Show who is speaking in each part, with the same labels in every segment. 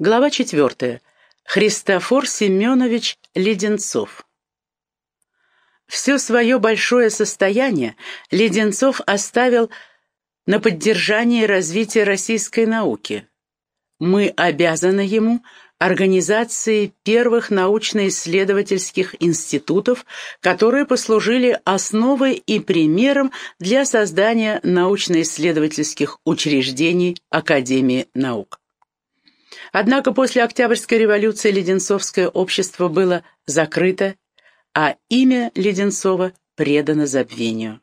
Speaker 1: Глава 4. Христофор Семенович Леденцов. Все свое большое состояние Леденцов оставил на поддержание и развитие российской науки. Мы обязаны ему организацией первых научно-исследовательских институтов, которые послужили основой и примером для создания научно-исследовательских учреждений Академии наук. Однако после Октябрьской революции Леденцовское общество было закрыто, а имя Леденцова предано забвению.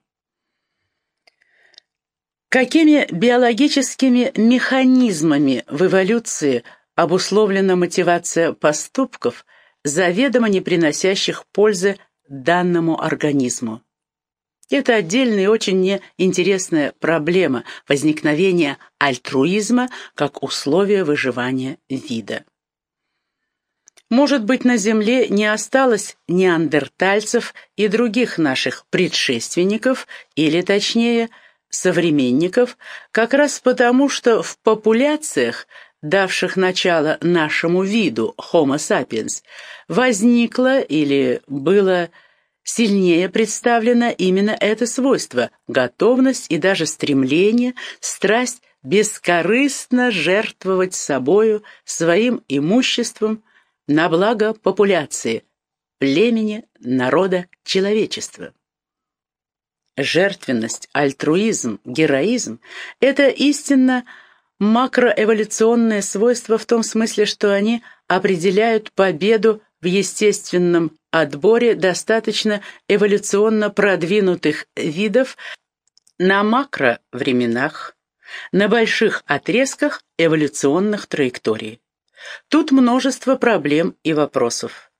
Speaker 1: Какими биологическими механизмами в эволюции обусловлена мотивация поступков, заведомо не приносящих пользы данному организму? Это отдельная и очень неинтересная проблема возникновения альтруизма как условия выживания вида. Может быть, на Земле не осталось неандертальцев и других наших предшественников, или, точнее, современников, как раз потому, что в популяциях, давших начало нашему виду Homo sapiens, возникло или было сильнее представлено именно это свойство – готовность и даже стремление, страсть бескорыстно жертвовать собою, своим имуществом на благо популяции, племени, народа, человечества. Жертвенность, альтруизм, героизм – это истинно макроэволюционное свойство в том смысле, что они определяют победу в естественном отборе достаточно эволюционно продвинутых видов на макровременах, на больших отрезках эволюционных траекторий. Тут множество проблем и вопросов.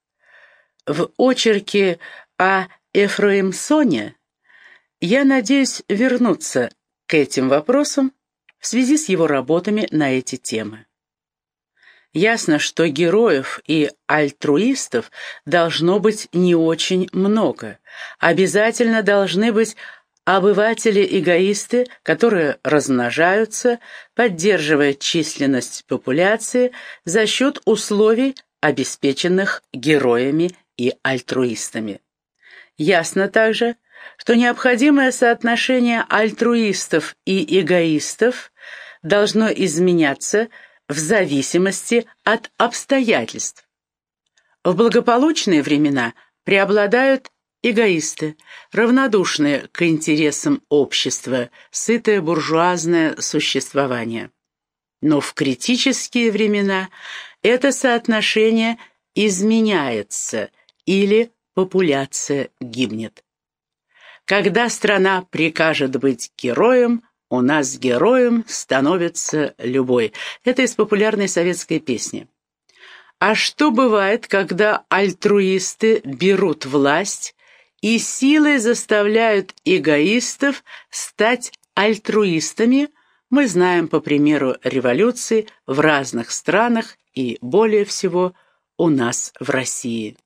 Speaker 1: В очерке о Эфраимсоне я надеюсь вернуться к этим вопросам в связи с его работами на эти темы. Ясно, что героев и альтруистов должно быть не очень много. Обязательно должны быть обыватели-эгоисты, которые размножаются, поддерживая численность популяции за счет условий, обеспеченных героями и альтруистами. Ясно также, что необходимое соотношение альтруистов и эгоистов должно изменяться – в зависимости от обстоятельств. В благополучные времена преобладают эгоисты, равнодушные к интересам общества, сытое буржуазное существование. Но в критические времена это соотношение изменяется или популяция гибнет. Когда страна прикажет быть героем, «У нас героем становится любой». Это из популярной советской песни. А что бывает, когда альтруисты берут власть и силой заставляют эгоистов стать альтруистами, мы знаем по примеру революции в разных странах и, более всего, у нас в России.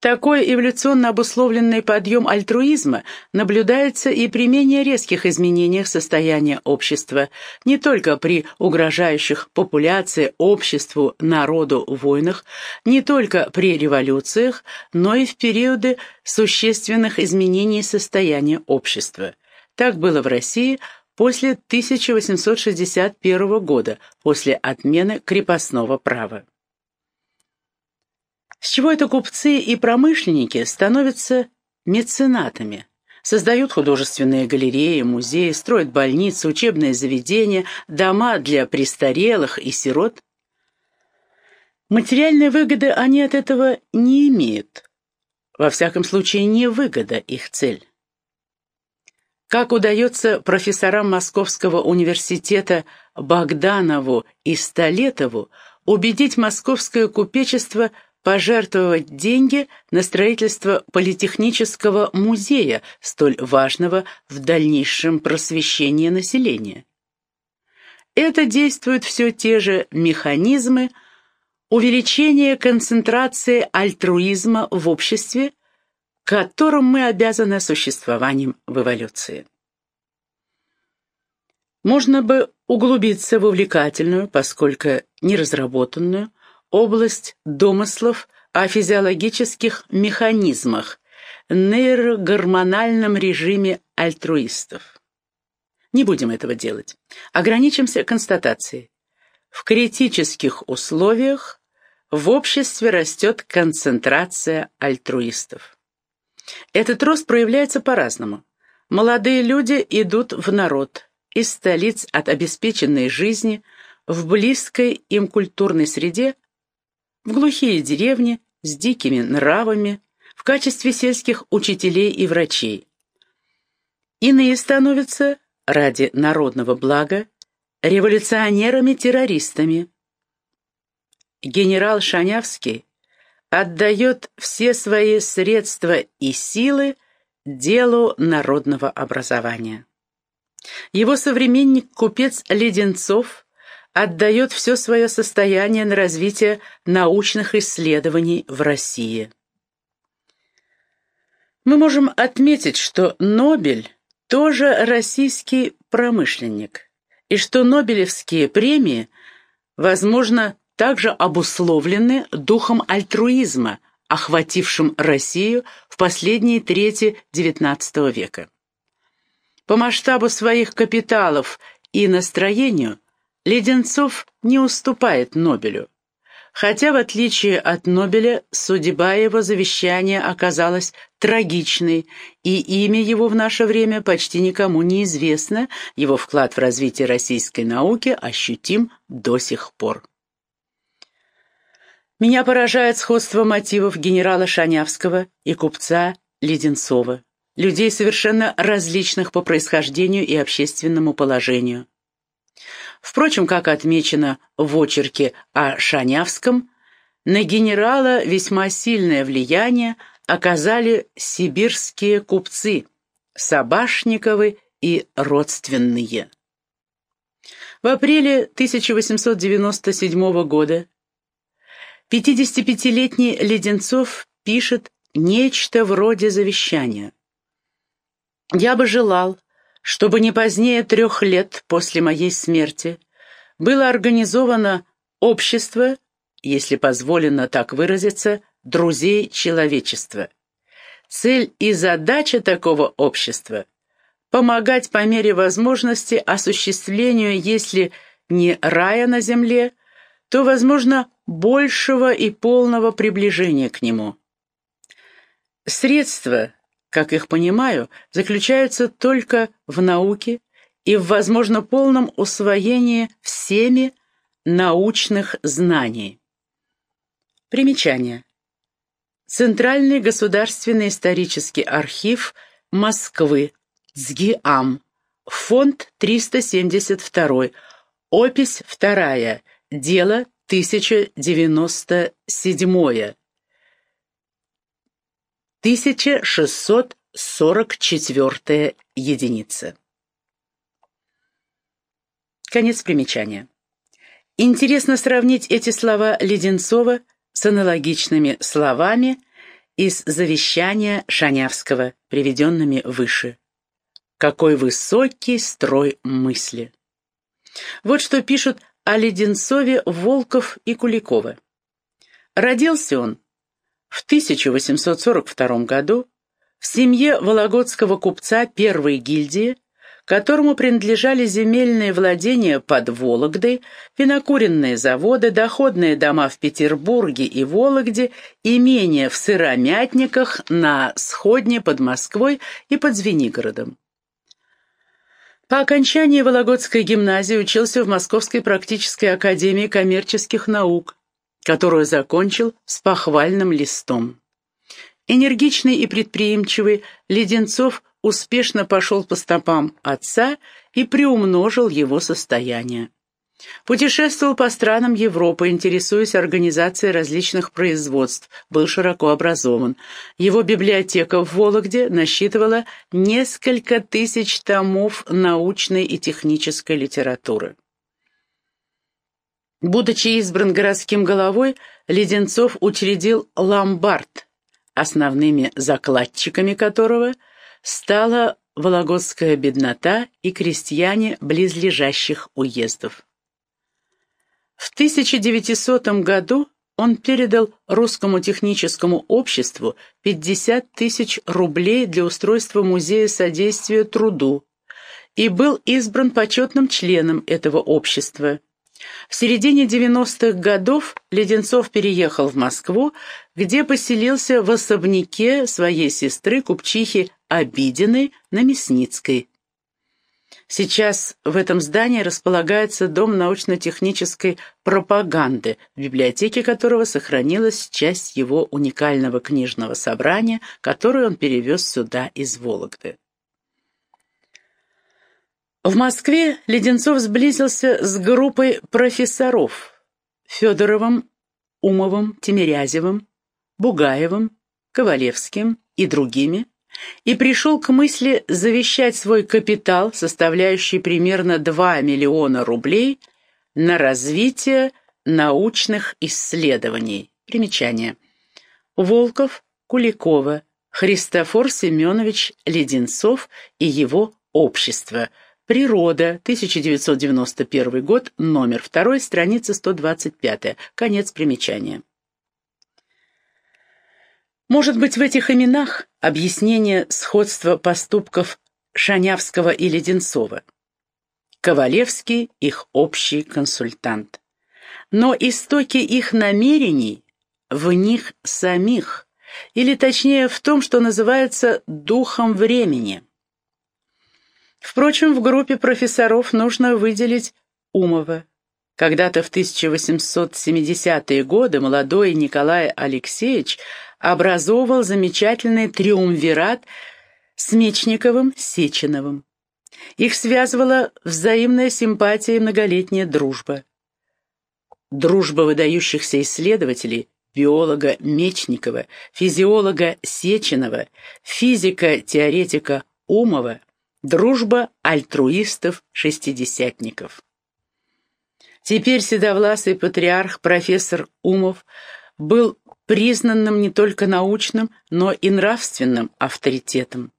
Speaker 1: Такой эволюционно обусловленный подъем альтруизма наблюдается и при менее резких изменениях состояния общества, не только при угрожающих популяции, обществу, народу войнах, не только при революциях, но и в периоды существенных изменений состояния общества. Так было в России после 1861 года, после отмены крепостного права. С чего это купцы и промышленники становятся меценатами? Создают художественные галереи, музеи, строят больницы, учебные заведения, дома для престарелых и сирот. Материальной выгоды они от этого не имеют. Во всяком случае, не выгода их цель. Как удается профессорам Московского университета Богданову и Столетову убедить московское купечество – пожертвовать деньги на строительство политехнического музея, столь важного в дальнейшем просвещении населения. Это действуют все те же механизмы увеличения концентрации альтруизма в обществе, которым мы обязаны существованием в эволюции. Можно бы углубиться в увлекательную, поскольку неразработанную, область домыслов о физиологических механизмах, нейрогормональном режиме альтруистов. Не будем этого делать. Ограничимся констатацией. В критических условиях в обществе растет концентрация альтруистов. Этот рост проявляется по-разному. Молодые люди идут в народ, из столиц от обеспеченной жизни, в близкой им культурной среде, в глухие деревни с дикими нравами, в качестве сельских учителей и врачей. Иные становятся, ради народного блага, революционерами-террористами. Генерал Шанявский отдает все свои средства и силы делу народного образования. Его современник, купец Леденцов, отдает все свое состояние на развитие научных исследований в России. Мы можем отметить, что Нобель тоже российский промышленник, и что Нобелевские премии, возможно, также обусловлены духом альтруизма, охватившим Россию в последние трети XIX века. По масштабу своих капиталов и настроению Леденцов не уступает Нобелю. Хотя, в отличие от Нобеля, судьба его завещания оказалась трагичной, и имя его в наше время почти никому не известно, его вклад в развитие российской науки ощутим до сих пор. Меня поражает сходство мотивов генерала Шанявского и купца Леденцова, людей совершенно различных по происхождению и общественному положению. Впрочем, как отмечено в очерке о Шанявском, на генерала весьма сильное влияние оказали сибирские купцы, Собашниковы и родственные. В апреле 1897 года 55-летний Леденцов пишет нечто вроде завещания. «Я бы желал, чтобы не позднее трех лет после моей смерти было организовано общество, если позволено так выразиться, друзей человечества. Цель и задача такого общества – помогать по мере возможности осуществлению, если не рая на земле, то, возможно, большего и полного приближения к нему. Средства, как их понимаю, заключаются только в науке и в, возможно, полном усвоении всеми научных знаний. Примечание. Центральный государственный исторический архив Москвы, ЦГИАМ, фонд 372, опись 2, дело 1097. 1644 единица. Конец примечания. Интересно сравнить эти слова Леденцова с аналогичными словами из завещания Шанявского, приведенными выше. Какой высокий строй мысли! Вот что пишут о Леденцове Волков и Куликова. Родился он в 1842 году в семье вологодского купца первой гильдии, которому принадлежали земельные владения под Вологдой, винокуренные заводы, доходные дома в Петербурге и Вологде, имения в Сыромятниках, на Сходне под Москвой и под Звенигородом. По окончании Вологодской гимназии учился в Московской практической академии коммерческих наук, которую закончил с похвальным листом. Энергичный и предприимчивый, Леденцов успешно пошел по стопам отца и приумножил его состояние. Путешествовал по странам Европы, интересуясь организацией различных производств, был широко образован. Его библиотека в Вологде насчитывала несколько тысяч томов научной и технической литературы. Будучи избран городским головой, Леденцов учредил ломбард, основными закладчиками которого стала вологодская беднота и крестьяне близлежащих уездов. В 1900 году он передал Русскому техническому обществу 50 тысяч рублей для устройства Музея содействия труду и был избран почетным членом этого общества. В середине 90-х годов Леденцов переехал в Москву, где поселился в особняке своей сестры Купчихи Обидиной на Мясницкой. Сейчас в этом здании располагается Дом научно-технической пропаганды, в библиотеке которого сохранилась часть его уникального книжного собрания, которое он перевез сюда из Вологды. В Москве Леденцов сблизился с группой профессоров Федоровым, Умовым, Тимирязевым, Бугаевым, Ковалевским и другими, и пришел к мысли завещать свой капитал, составляющий примерно 2 миллиона рублей, на развитие научных исследований. Примечание. Волков, Куликова, Христофор Семенович Леденцов и его общество. Природа, 1991 год, номер 2, страница 125, конец примечания. Может быть, в этих именах объяснение сходства поступков Шанявского и Леденцова. Ковалевский – их общий консультант. Но истоки их намерений в них самих, или точнее в том, что называется «духом времени». Впрочем, в группе профессоров нужно выделить Умова. Когда-то в 1870-е годы молодой Николай Алексеевич – образовывал замечательный триумвират с Мечниковым, Сеченовым. Их связывала взаимная симпатия и многолетняя дружба. Дружба выдающихся исследователей, биолога Мечникова, физиолога Сеченова, физика-теоретика Умова, дружба альтруистов-шестидесятников. Теперь седовласый патриарх профессор Умов был признанным не только научным, но и нравственным авторитетом.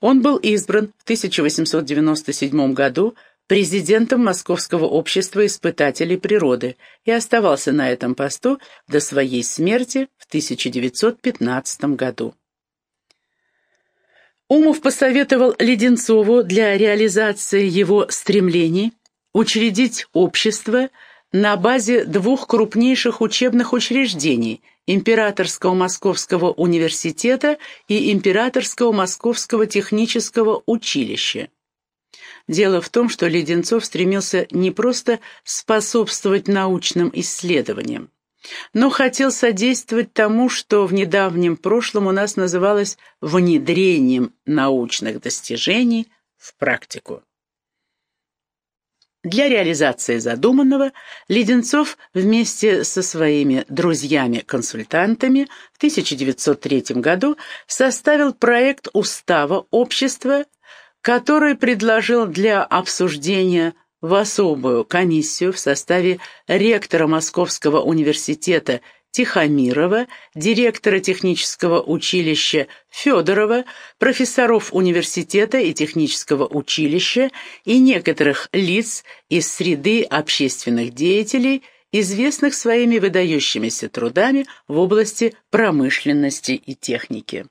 Speaker 1: Он был избран в 1897 году президентом Московского общества испытателей природы и оставался на этом посту до своей смерти в 1915 году. Умов посоветовал Леденцову для реализации его стремлений учредить общество на базе двух крупнейших учебных учреждений – Императорского Московского университета и Императорского Московского технического училища. Дело в том, что Леденцов стремился не просто способствовать научным исследованиям, но хотел содействовать тому, что в недавнем прошлом у нас называлось внедрением научных достижений в практику. Для реализации задуманного Леденцов вместе со своими друзьями-консультантами в 1903 году составил проект устава общества, который предложил для обсуждения в особую комиссию в составе ректора Московского университета Тихомирова, директора технического училища Федорова, профессоров университета и технического училища и некоторых лиц из среды общественных деятелей, известных своими выдающимися трудами в области промышленности и техники.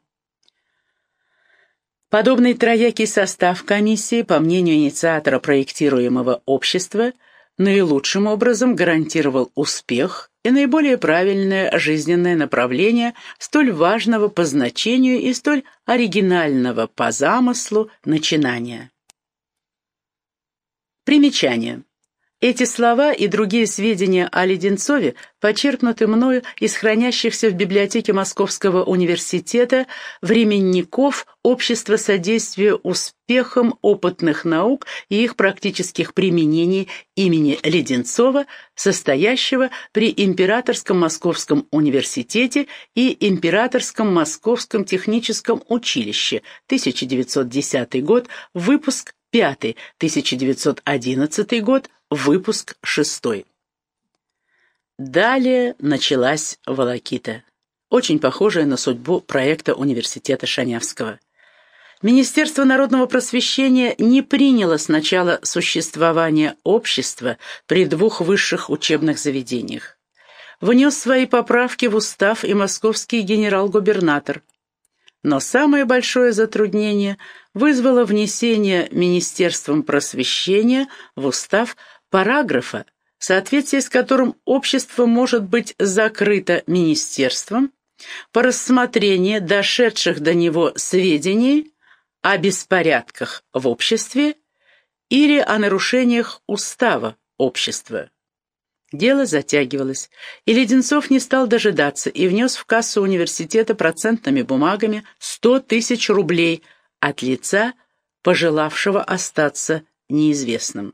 Speaker 1: Подобный троякий состав комиссии, по мнению инициатора проектируемого общества, наилучшим образом гарантировал успех и наиболее правильное жизненное направление столь важного по значению и столь оригинального по замыслу начинания. Примечание. Эти слова и другие сведения о Леденцове почерпнуты мною из хранящихся в библиотеке Московского университета временников Общества содействия успехам опытных наук и их практических применений имени Леденцова, состоящего при Императорском Московском университете и Императорском Московском техническом училище, 1910 год, выпуск 5, 1911 год, выпуск 6. Далее началась волокита, очень похожая на судьбу проекта университета Шанявского. Министерство народного просвещения не приняло сначала существования общества при двух высших учебных заведениях. Внес свои поправки в устав и московский генерал-губернатор. Но самое большое затруднение вызвало внесение Министерством просвещения в устав параграфа, в соответствии с которым общество может быть закрыто министерством по рассмотрению дошедших до него сведений о беспорядках в обществе или о нарушениях устава общества. Дело затягивалось, и Леденцов не стал дожидаться и внес в кассу университета процентными бумагами 100 тысяч рублей от лица, пожелавшего остаться неизвестным.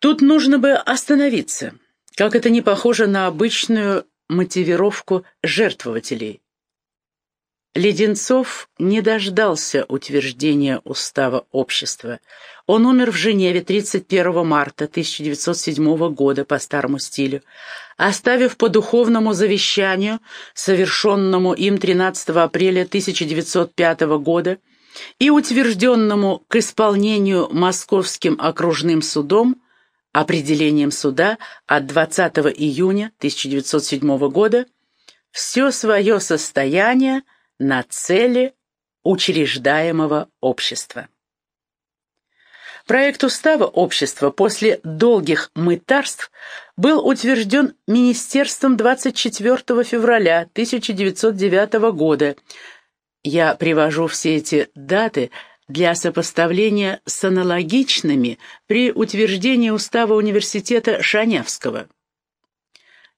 Speaker 1: Тут нужно бы остановиться, как это не похоже на обычную мотивировку жертвователей. Леденцов не дождался утверждения устава общества. Он умер в Женеве 31 марта 1907 года по старому стилю, оставив по духовному завещанию, совершенному им 13 апреля 1905 года и утвержденному к исполнению Московским окружным судом, определением суда от 20 июня 1907 года, все свое состояние – на цели учреждаемого общества. Проект устава общества после долгих мытарств был утвержден Министерством 24 февраля 1909 года. Я привожу все эти даты для сопоставления с аналогичными при утверждении устава университета Шанявского.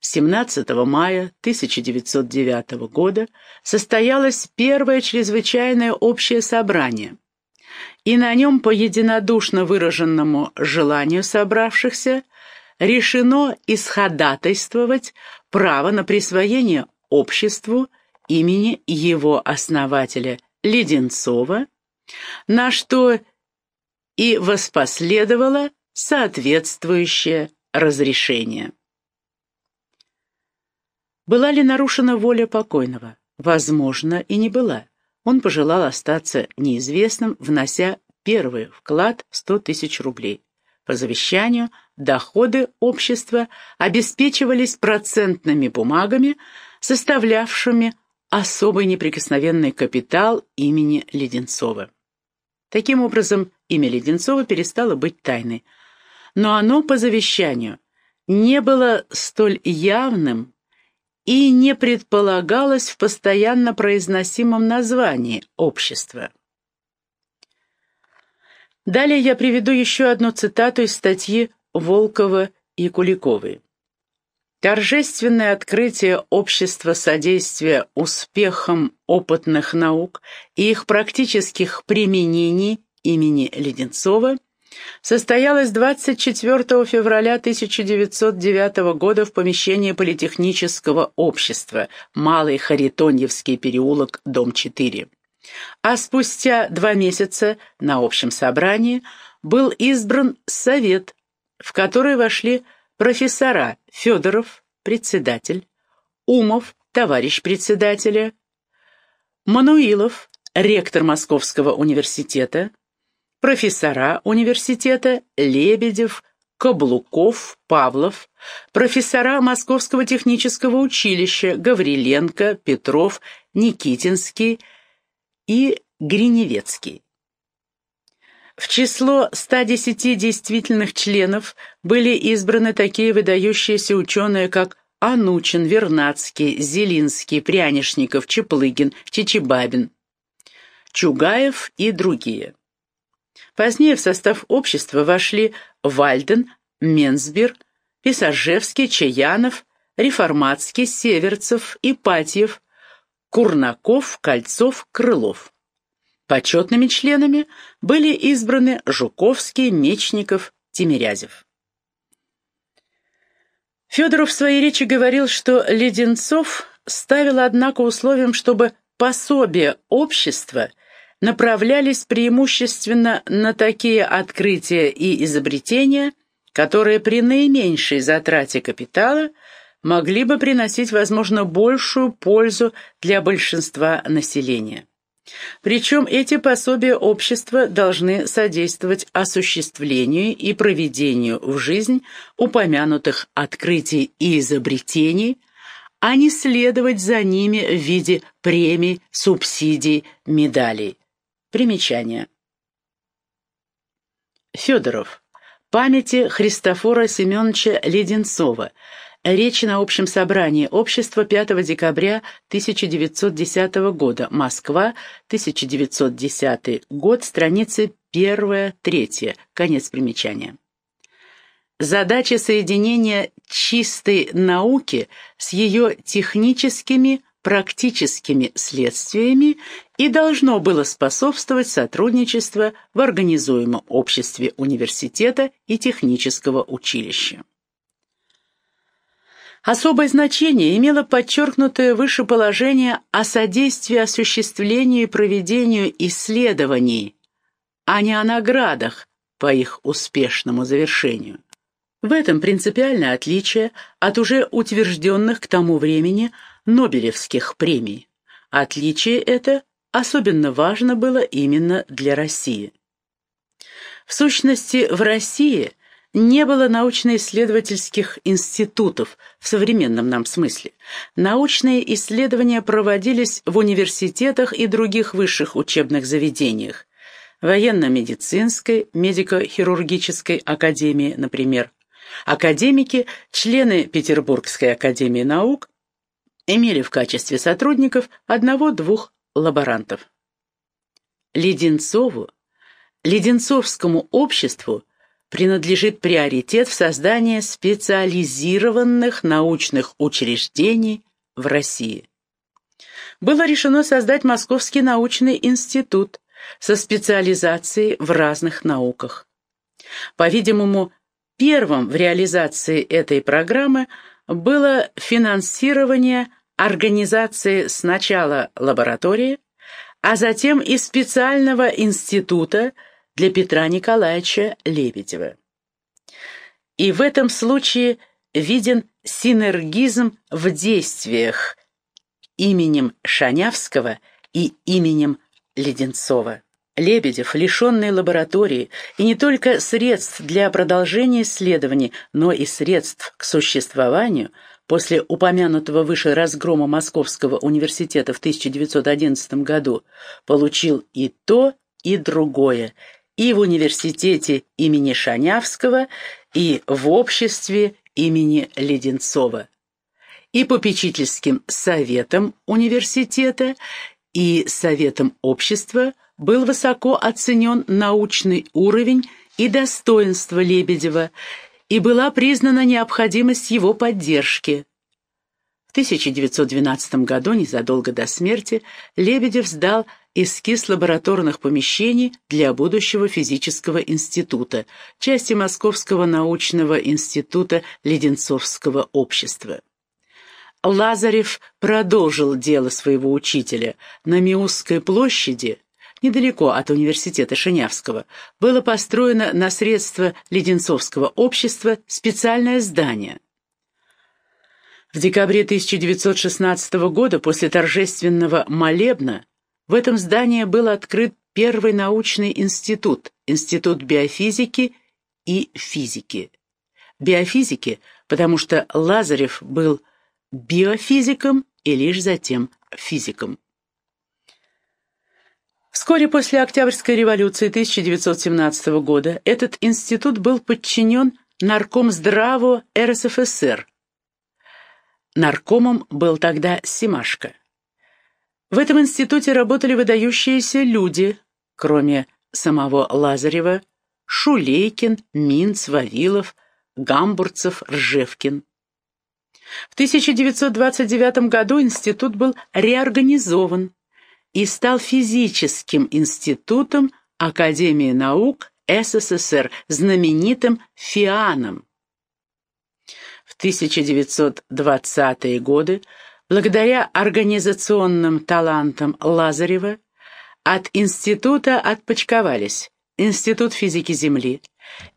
Speaker 1: 17 мая 1909 года состоялось первое чрезвычайное общее собрание, и на нем по единодушно выраженному желанию собравшихся решено исходатайствовать право на присвоение обществу имени его основателя Леденцова, на что и воспоследовало соответствующее разрешение. Была ли нарушена воля покойного? Возможно, и не была. Он пожелал остаться неизвестным, внося первый вклад 100 тысяч рублей. По завещанию доходы общества обеспечивались процентными бумагами, составлявшими особый неприкосновенный капитал имени Леденцова. Таким образом, имя Леденцова перестало быть тайной. Но оно по завещанию не было столь явным, и не предполагалось в постоянно произносимом названии общества. Далее я приведу еще одну цитату из статьи Волкова и Куликовой. Торжественное открытие общества содействия успехам опытных наук и их практических применений имени Леденцова состоялась 24 февраля 1909 года в помещении Политехнического общества, Малый Харитоньевский переулок, дом 4. А спустя два месяца на общем собрании был избран совет, в который вошли профессора Федоров, председатель, Умов, товарищ председателя, Мануилов, ректор Московского университета, профессора университета Лебедев, Каблуков, Павлов, профессора Московского технического училища Гавриленко, Петров, Никитинский и Гриневецкий. В число 110 действительных членов были избраны такие выдающиеся ученые, как Анучин, Вернадский, Зелинский, Прянишников, Чеплыгин, Чичибабин, Чугаев и другие. Позднее в состав общества вошли Вальден, Менсбир, Писаржевский, Чаянов, Реформатский, Северцев, Ипатьев, Курнаков, Кольцов, Крылов. Почетными членами были избраны Жуковский, Мечников, Тимирязев. Федоров в своей речи говорил, что Леденцов ставил, однако, условием, чтобы пособие общества направлялись преимущественно на такие открытия и изобретения, которые при наименьшей затрате капитала могли бы приносить, возможно, большую пользу для большинства населения. Причем эти пособия общества должны содействовать осуществлению и проведению в жизнь упомянутых открытий и изобретений, а не следовать за ними в виде премий, субсидий, медалей. Примечание. Федоров. Памяти Христофора Семеновича Леденцова – Речь на общем собрании общества 5 декабря 1910 года. Москва, 1910 год, страницы 1-3. Конец примечания. Задача соединения чистой науки с ее техническими, практическими следствиями и должно было способствовать сотрудничеству в организуемом обществе университета и технического училища. Особое значение имело подчеркнутое выше положение о содействии осуществлению и проведению исследований, а не о наградах по их успешному завершению. В этом принципиальное отличие от уже утвержденных к тому времени Нобелевских премий. Отличие это особенно важно было именно для России. В сущности, в России не было научно-исследовательских институтов в современном нам смысле. Научные исследования проводились в университетах и других высших учебных заведениях. Военно-медицинской, медико-хирургической академии, например. Академики, члены Петербургской академии наук, имели в качестве сотрудников одного-двух лаборантов. Леденцову, Леденцовскому обществу принадлежит приоритет в создании специализированных научных учреждений в России. Было решено создать Московский научный институт со специализацией в разных науках. По-видимому, первым в реализации этой программы было финансирование организации сначала лаборатории, а затем и специального института для Петра Николаевича Лебедева. И в этом случае виден синергизм в действиях именем Шанявского и именем Леденцова. Лебедев, лишенный лаборатории и не только средств для продолжения исследований, но и средств к существованию, после упомянутого выше разгрома Московского университета в 1911 году, получил и то, и другое, и в университете имени Шанявского, и в обществе имени Леденцова, и попечительским советом университета, и советом общества был высоко оценен научный уровень и достоинство Лебедева, и была признана необходимость его поддержки. В 1912 году, незадолго до смерти, Лебедев сдал эскиз лабораторных помещений для будущего физического института, части Московского научного института Леденцовского общества. Лазарев продолжил дело своего учителя. На Миусской площади, недалеко от университета Шинявского, было построено на средства Леденцовского общества специальное здание. В декабре 1916 года после торжественного молебна в этом здании был открыт первый научный институт, Институт биофизики и физики. Биофизики, потому что Лазарев был биофизиком и лишь затем физиком. Вскоре после Октябрьской революции 1917 года этот институт был подчинен Наркомздраву РСФСР. Наркомом был тогда Симашко. В этом институте работали выдающиеся люди, кроме самого Лазарева, Шулейкин, Минц, Вавилов, Гамбурцев, Ржевкин. В 1929 году институт был реорганизован и стал физическим институтом Академии наук СССР, знаменитым ФИАНом. В 1920-е годы Благодаря организационным талантам Лазарева от института отпочковались Институт физики Земли,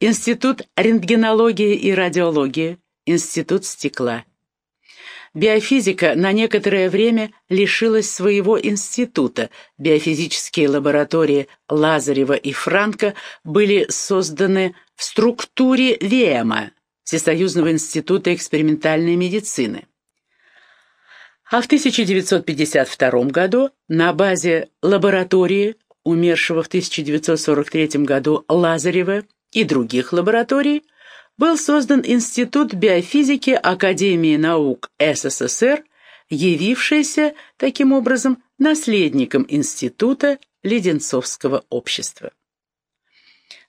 Speaker 1: Институт рентгенологии и радиологии, Институт стекла. биофизика на некоторое время лишилась своего института. Биофизические лаборатории Лазарева и Франка были созданы в структуре ВЕМА, Всесоюзного института экспериментальной медицины. А в 1952 году на базе лаборатории, умершего в 1943 году Лазарева и других лабораторий, был создан Институт биофизики Академии наук СССР, явившийся, таким образом, наследником Института Леденцовского общества.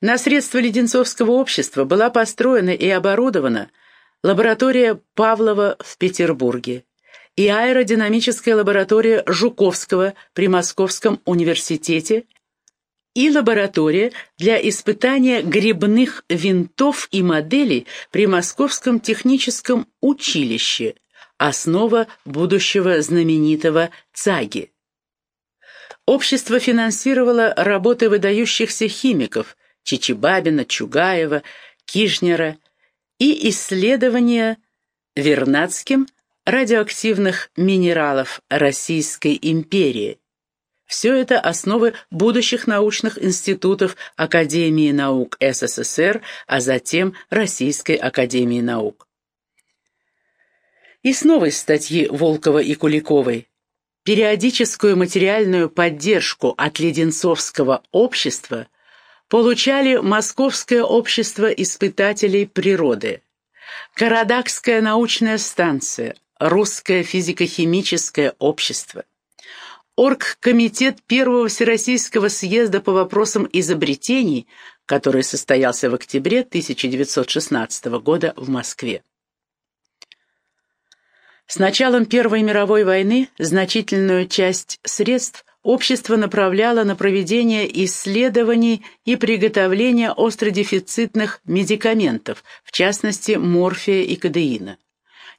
Speaker 1: На средства Леденцовского общества была построена и оборудована лаборатория Павлова в Петербурге и аэродинамическая лаборатория Жуковского при Московском университете и лаборатория для испытания грибных винтов и моделей при Московском техническом училище, основа будущего знаменитого ЦАГИ. Общество финансировало работы выдающихся химиков Чичибабина, Чугаева, Кижнера и исследования Вернадским радиоактивных минералов Российской империи, все это основы будущих научных институтов Академии наук СССР, а затем Российской Академии наук. И снова из статьи Волкова и Куликовой. Периодическую материальную поддержку от Леденцовского общества получали Московское общество испытателей природы, Карадакская научная станция, Русское физико-химическое общество. Оргкомитет Первого Всероссийского съезда по вопросам изобретений, который состоялся в октябре 1916 года в Москве. С началом Первой мировой войны значительную часть средств общество направляло на проведение исследований и приготовление остродефицитных медикаментов, в частности морфия и кадеина.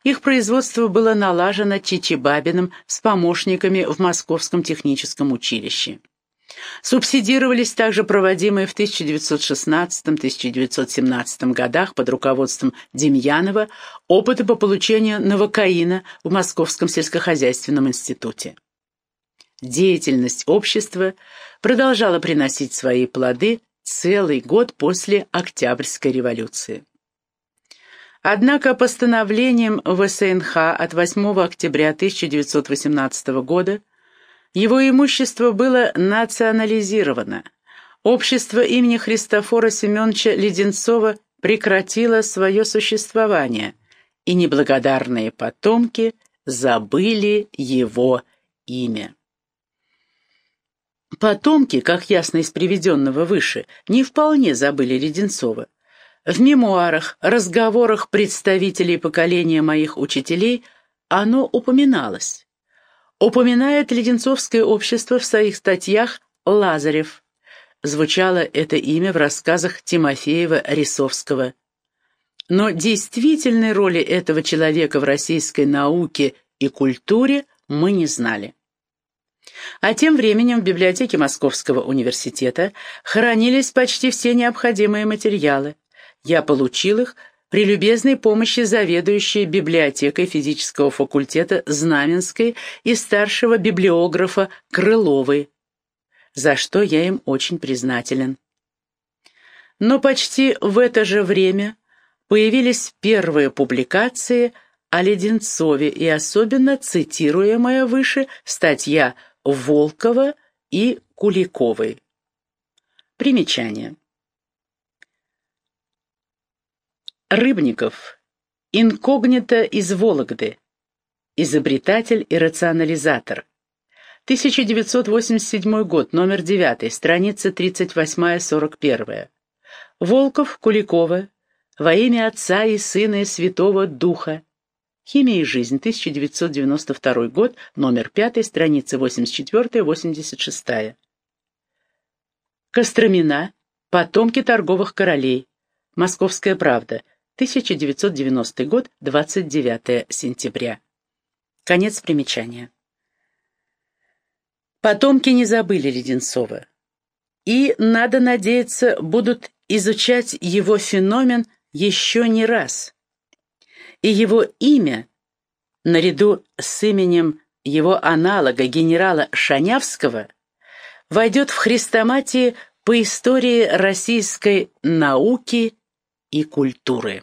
Speaker 1: Их производство было налажено Чичибабиным с помощниками в Московском техническом училище. Субсидировались также проводимые в 1916-1917 годах под руководством Демьянова опыты по получению новокаина в Московском сельскохозяйственном институте. Деятельность общества продолжала приносить свои плоды целый год после Октябрьской революции. Однако постановлением ВСНХ от 8 октября 1918 года его имущество было национализировано. Общество имени Христофора Семеновича Леденцова прекратило свое существование, и неблагодарные потомки забыли его имя. Потомки, как ясно из приведенного выше, не вполне забыли Леденцова. В мемуарах, разговорах представителей поколения моих учителей оно упоминалось. Упоминает Леденцовское общество в своих статьях «Лазарев». Звучало это имя в рассказах Тимофеева-Рисовского. Но действительной роли этого человека в российской науке и культуре мы не знали. А тем временем в библиотеке Московского университета хранились почти все необходимые материалы. Я получил их при любезной помощи заведующей библиотекой физического факультета Знаменской и старшего библиографа Крыловой, за что я им очень признателен. Но почти в это же время появились первые публикации о Леденцове и особенно цитируемая выше статья Волкова и Куликовой. Примечание. Рыбников. Инкогнито из Вологды. Изобретатель и рационализатор. 1987 год, номер 9, страница 38-41. Волков, Куликова. Во имя Отца и Сына и Святого Духа. Химия и жизнь, 1992 год, номер 5, страница 84-86. Костромина. Потомки торговых королей. Московская правда. 1990 год, 29 сентября. Конец примечания. Потомки не забыли Леденцова. И, надо надеяться, будут изучать его феномен еще не раз. И его имя наряду с именем его аналога генерала Шанявского войдет в хрестоматии по истории российской науки и культуры.